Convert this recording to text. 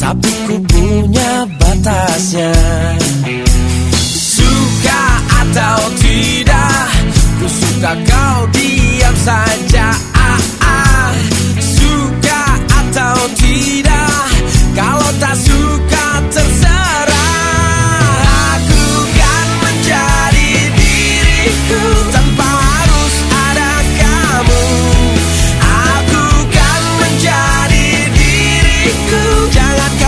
Tapi ku punya batasnya. Suka atau tidak Ku suka kau diam saja jangan